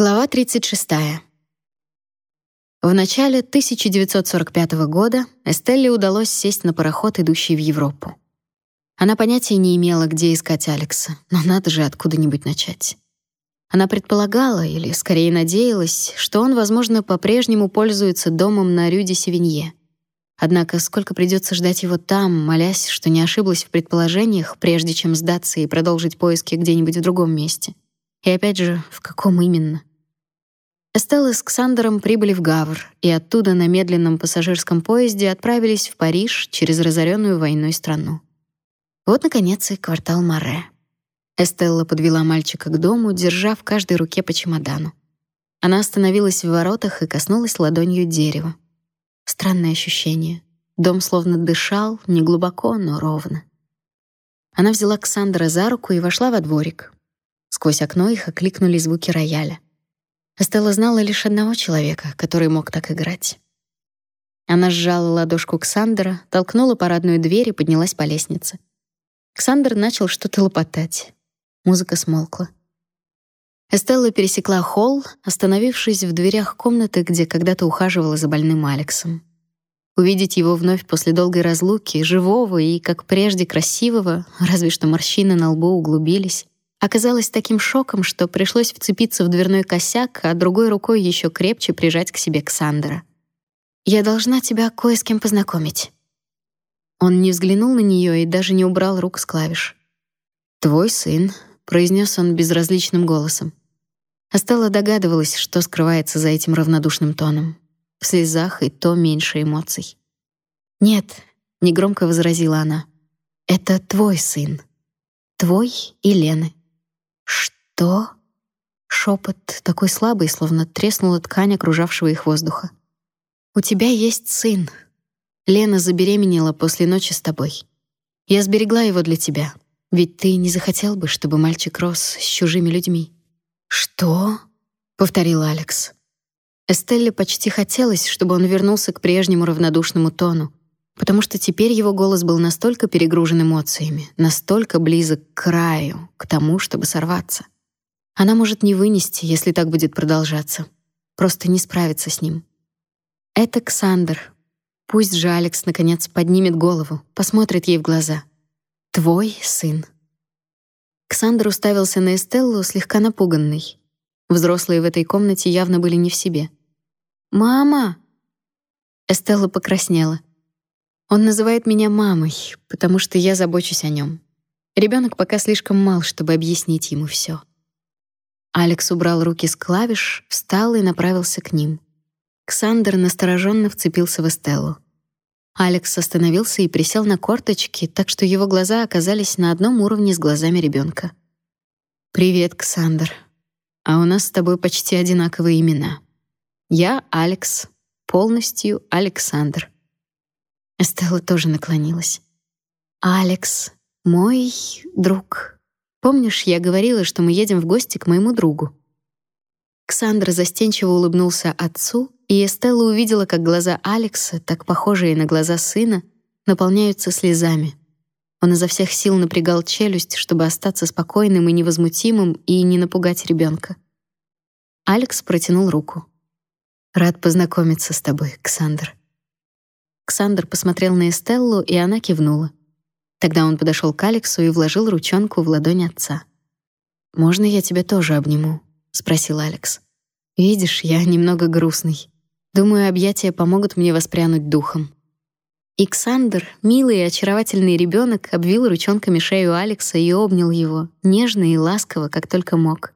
Глава 36. В начале 1945 года Эстелле удалось сесть на пароход, идущий в Европу. Она понятия не имела, где искать Алекса, но надо же откуда-нибудь начать. Она предполагала, или скорее надеялась, что он, возможно, по-прежнему пользуется домом на Рю-де-Севинье. Однако сколько придется ждать его там, молясь, что не ошиблась в предположениях, прежде чем сдаться и продолжить поиски где-нибудь в другом месте — и опять же, в каком именно? Эстелла с Ксандером прибыли в Гавр и оттуда на медленном пассажирском поезде отправились в Париж через разоренную войной страну. Вот, наконец, и квартал Маре. Эстелла подвела мальчика к дому, держа в каждой руке по чемодану. Она остановилась в воротах и коснулась ладонью дерева. Странное ощущение. Дом словно дышал, не глубоко, но ровно. Она взяла Ксандера за руку и вошла во дворик. Сквозь окно их окликнули звуки рояля. Эстелла знала лишь одного человека, который мог так играть. Она сжала ладошку Ксандера, толкнула парадную дверь и поднялась по лестнице. Ксандер начал что-то лопотать. Музыка смолкла. Эстелла пересекла холл, остановившись в дверях комнаты, где когда-то ухаживала за больным Алексом. Увидеть его вновь после долгой разлуки, живого и, как прежде, красивого, разве что морщины на лбу углубились, оказалось таким шоком, что пришлось вцепиться в дверной косяк, а другой рукой еще крепче прижать к себе Ксандера. «Я должна тебя кое с кем познакомить». Он не взглянул на нее и даже не убрал рук с клавиш. «Твой сын», — произнес он безразличным голосом. Астелла догадывалась, что скрывается за этим равнодушным тоном. В слезах и то меньше эмоций. «Нет», — негромко возразила она, — «это твой сын. Твой и Лены. «Что?» Шепот такой слабый, словно треснула ткань окружавшего их воздуха. «У тебя есть сын. Лена забеременела после ночи с тобой. Я сберегла его для тебя, ведь ты не захотел бы, чтобы мальчик рос с чужими людьми». «Что?» — повторил Алекс. Эстелле почти хотелось, чтобы он вернулся к прежнему равнодушному тону, потому что теперь его голос был настолько перегружен эмоциями, настолько близок к краю, к тому, чтобы сорваться. Она может не вынести, если так будет продолжаться. Просто не справиться с ним. Это Ксандр. Пусть же Алекс наконец поднимет голову, посмотрит ей в глаза. Твой сын. Ксандр уставился на Эстеллу, слегка напуганный. Взрослые в этой комнате явно были не в себе. «Мама!» Эстелла покраснела. Он называет меня мамой, потому что я забочусь о нем. Ребенок пока слишком мал, чтобы объяснить ему все. Алекс убрал руки с клавиш, встал и направился к ним. Ксандер настороженно вцепился в Эстеллу. Алекс остановился и присел на корточки, так что его глаза оказались на одном уровне с глазами ребенка. «Привет, Ксандер. А у нас с тобой почти одинаковые имена. Я Алекс, полностью Александр». Эстелла тоже наклонилась. «Алекс, мой друг. Помнишь, я говорила, что мы едем в гости к моему другу?» Ксандра застенчиво улыбнулся отцу, и Эстелла увидела, как глаза Алекса, так похожие на глаза сына, наполняются слезами. Он изо всех сил напрягал челюсть, чтобы остаться спокойным и невозмутимым и не напугать ребенка. Алекс протянул руку. «Рад познакомиться с тобой, Ксандр». Ксандр посмотрел на Эстеллу, и она кивнула. Тогда он подошел к Алексу и вложил ручонку в ладонь отца. «Можно я тебя тоже обниму?» — спросил Алекс. «Видишь, я немного грустный. Думаю, объятия помогут мне воспрянуть духом». Иксандр, милый и очаровательный ребенок, обвил ручонками шею Алекса и обнял его, нежно и ласково, как только мог.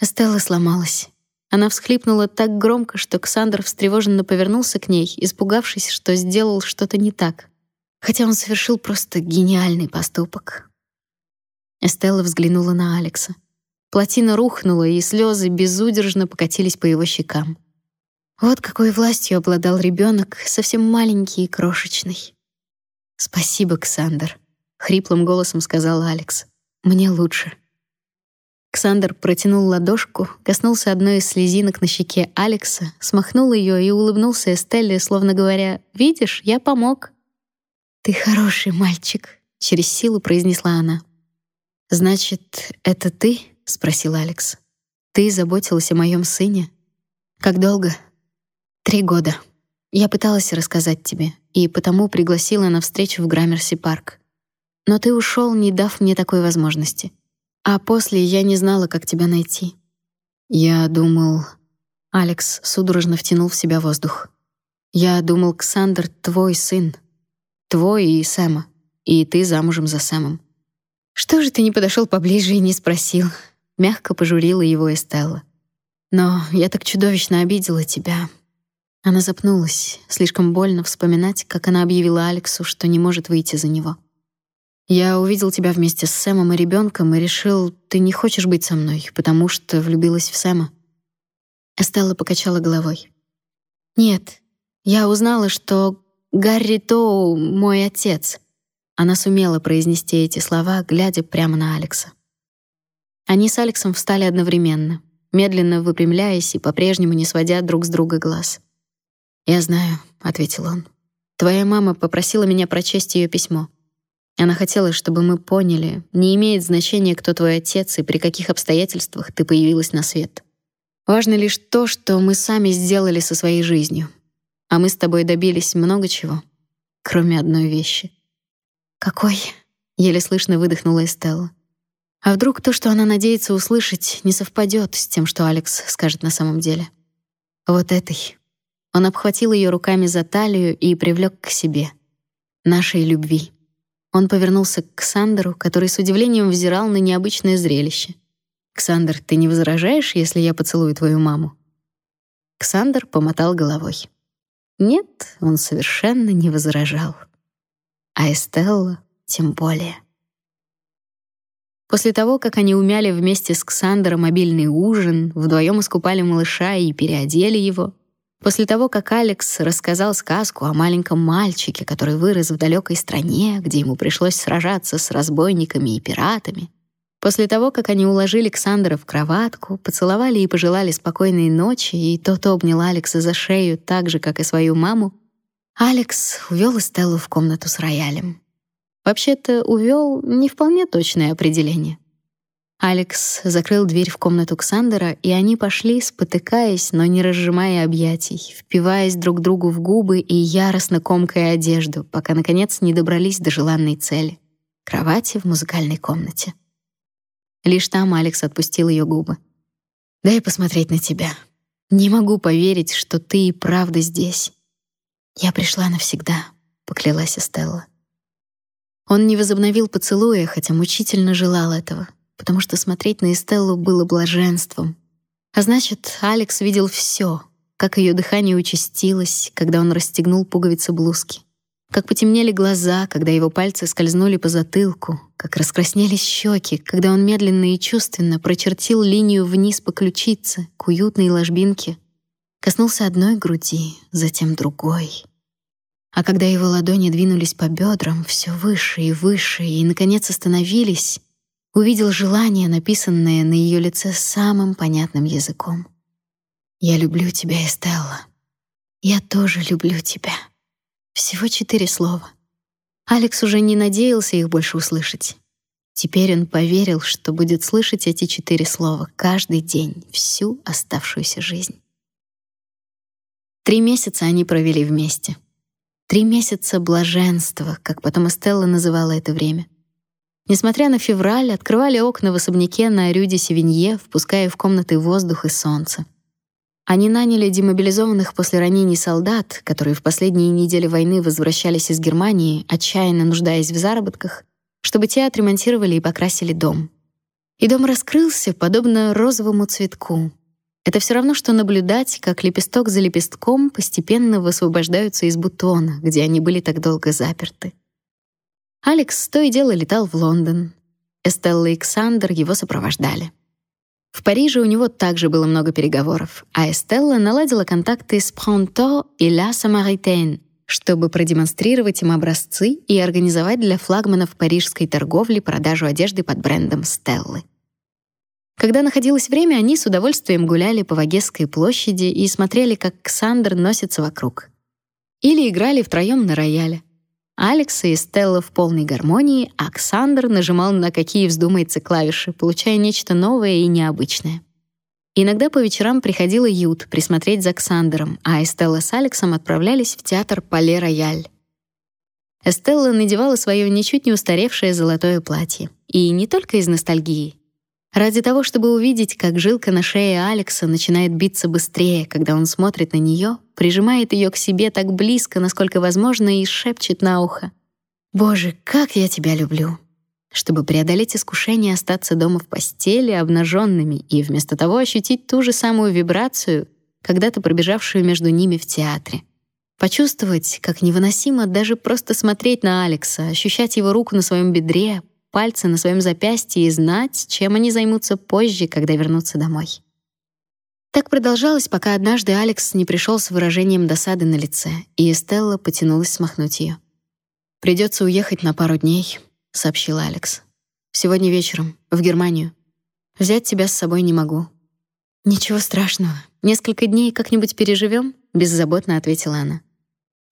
Эстелла сломалась. Она всхлипнула так громко, что Ксандр встревоженно повернулся к ней, испугавшись, что сделал что-то не так. Хотя он совершил просто гениальный поступок. Эстелла взглянула на Алекса. Плотина рухнула, и слезы безудержно покатились по его щекам. Вот какой властью обладал ребенок, совсем маленький и крошечный. «Спасибо, Ксандр», — хриплым голосом сказал Алекс. «Мне лучше». Ксандр протянул ладошку, коснулся одной из слезинок на щеке Алекса, смахнул ее и улыбнулся Эстелле, словно говоря: "Видишь, я помог". "Ты хороший мальчик", через силу произнесла она. "Значит, это ты?" спросил Алекс. Ты заботилась о моем сыне? Как долго? Три года. Я пыталась рассказать тебе, и потому пригласила на встречу в Граммерси-парк. Но ты ушел, не дав мне такой возможности. А после я не знала, как тебя найти. Я думал... Алекс судорожно втянул в себя воздух. Я думал, Ксандр твой сын. Твой и Сэма. И ты замужем за Сэмом. Что же ты не подошел поближе и не спросил? Мягко пожурила его Эстелла. Но я так чудовищно обидела тебя. Она запнулась. Слишком больно вспоминать, как она объявила Алексу, что не может выйти за него. Я увидел тебя вместе с Сэмом и ребенком и решил, ты не хочешь быть со мной, потому что влюбилась в Сэма. Эстелла покачала головой. Нет, я узнала, что Гарри Тоу мой отец. Она сумела произнести эти слова, глядя прямо на Алекса. Они с Алексом встали одновременно, медленно выпрямляясь и по-прежнему не сводя друг с друга глаз. "Я знаю", ответил он. "Твоя мама попросила меня прочесть ее письмо. Она хотела, чтобы мы поняли, не имеет значения, кто твой отец и при каких обстоятельствах ты появилась на свет. Важно лишь то, что мы сами сделали со своей жизнью. А мы с тобой добились много чего, кроме одной вещи. Какой? еле слышно выдохнула Эстелла. А вдруг то, что она надеется услышать, не совпадет с тем, что Алекс скажет на самом деле? Вот этой. Он обхватил ее руками за талию и привлек к себе. Нашей любви. Он повернулся к Ксандеру, который с удивлением взирал на необычное зрелище. «Ксандер, ты не возражаешь, если я поцелую твою маму?» Ксандер помотал головой. Нет, он совершенно не возражал. А Эстелла тем более. После того, как они умяли вместе с Ксандером обильный ужин, вдвоем искупали малыша и переодели его, после того, как Алекс рассказал сказку о маленьком мальчике, который вырос в далекой стране, где ему пришлось сражаться с разбойниками и пиратами, после того, как они уложили Ксандера в кроватку, поцеловали и пожелали спокойной ночи, и тот обнял Алекса за шею так же, как и свою маму, Алекс увел Эстеллу в комнату с роялем. Вообще-то увел не вполне точное определение. Алекс закрыл дверь в комнату Ксандера, и они пошли, спотыкаясь, но не разжимая объятий, впиваясь друг другу в губы и яростно комкая одежду, пока наконец не добрались до желанной цели кровати в музыкальной комнате. Лишь там Алекс отпустил ее губы. Дай посмотреть на тебя. Не могу поверить, что ты и правда здесь. Я пришла навсегда, поклялась Стелла. Он не возобновил поцелуя, хотя мучительно желал этого, потому что смотреть на Эстеллу было блаженством. А значит, Алекс видел все, как ее дыхание участилось, когда он расстегнул пуговицы блузки, как потемнели глаза, когда его пальцы скользнули по затылку, как раскраснелись щеки, когда он медленно и чувственно прочертил линию вниз по ключице, к уютной ложбинке, коснулся одной груди, затем другой — а когда его ладони двинулись по бедрам все выше и выше и наконец остановились, увидел желание, написанное на ее лице самым понятным языком. Я люблю тебя, Эстелла. Я тоже люблю тебя. Всего четыре слова. Алекс уже не надеялся их больше услышать. Теперь он поверил, что будет слышать эти четыре слова каждый день всю оставшуюся жизнь. Три месяца они провели вместе. Три месяца блаженства, как потом Эстелла называла это время. Несмотря на февраль, открывали окна в особняке на Рюде Севинье, впуская в комнаты воздух и солнце. Они наняли демобилизованных после ранений солдат, которые в последние недели войны возвращались из Германии, отчаянно нуждаясь в заработках, чтобы те отремонтировали и покрасили дом. И дом раскрылся, подобно розовому цветку, это все равно, что наблюдать, как лепесток за лепестком постепенно высвобождаются из бутона, где они были так долго заперты. Алекс то и дело летал в Лондон. Эстелла и Александр его сопровождали. В Париже у него также было много переговоров, а Эстелла наладила контакты с Pronto и La Samaritaine, чтобы продемонстрировать им образцы и организовать для флагманов парижской торговли продажу одежды под брендом Стеллы. Когда находилось время, они с удовольствием гуляли по Вагесской площади и смотрели, как Ксандр носится вокруг. Или играли втроем на рояле. Алекс и Стелла в полной гармонии, а Ксандр нажимал на какие вздумается клавиши, получая нечто новое и необычное. Иногда по вечерам приходила Ют присмотреть за Ксандером, а Эстелла с Алексом отправлялись в театр Пале-Рояль. Эстелла надевала свое ничуть не устаревшее золотое платье. И не только из ностальгии. Ради того, чтобы увидеть, как жилка на шее Алекса начинает биться быстрее, когда он смотрит на нее, прижимает ее к себе так близко, насколько возможно, и шепчет на ухо. «Боже, как я тебя люблю!» Чтобы преодолеть искушение остаться дома в постели обнаженными и вместо того ощутить ту же самую вибрацию, когда-то пробежавшую между ними в театре. Почувствовать, как невыносимо даже просто смотреть на Алекса, ощущать его руку на своем бедре, пальцы на своем запястье и знать, чем они займутся позже, когда вернутся домой. Так продолжалось, пока однажды Алекс не пришел с выражением досады на лице, и Эстелла потянулась смахнуть ее. Придется уехать на пару дней, сообщил Алекс. Сегодня вечером в Германию. Взять тебя с собой не могу. Ничего страшного. Несколько дней как-нибудь переживем, беззаботно ответила она.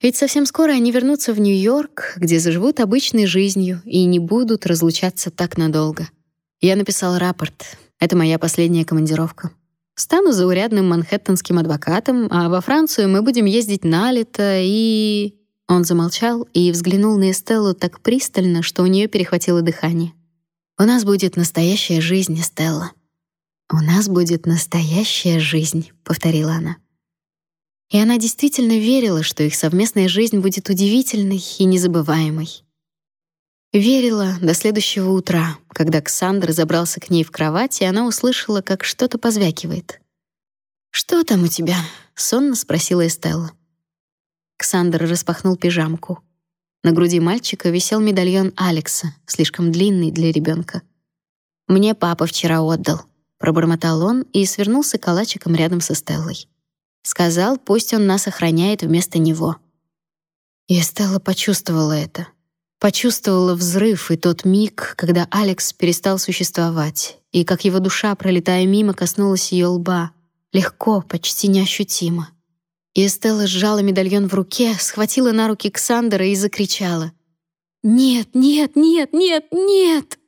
Ведь совсем скоро они вернутся в Нью-Йорк, где заживут обычной жизнью и не будут разлучаться так надолго. Я написал рапорт. Это моя последняя командировка. Стану заурядным манхэттенским адвокатом, а во Францию мы будем ездить на лето и... Он замолчал и взглянул на Эстеллу так пристально, что у нее перехватило дыхание. «У нас будет настоящая жизнь, Эстелла». «У нас будет настоящая жизнь», — повторила она. И она действительно верила, что их совместная жизнь будет удивительной и незабываемой. Верила до следующего утра, когда Ксандр забрался к ней в кровать, и она услышала, как что-то позвякивает. «Что там у тебя?» — сонно спросила Эстелла. Ксандр распахнул пижамку. На груди мальчика висел медальон Алекса, слишком длинный для ребенка. «Мне папа вчера отдал», — пробормотал он и свернулся калачиком рядом со Стеллой. Сказал, пусть он нас охраняет вместо него. И Стелла почувствовала это. Почувствовала взрыв и тот миг, когда Алекс перестал существовать, и как его душа, пролетая мимо, коснулась ее лба. Легко, почти неощутимо. И Стелла сжала медальон в руке, схватила на руки Ксандера и закричала. «Нет, нет, нет, нет, нет!»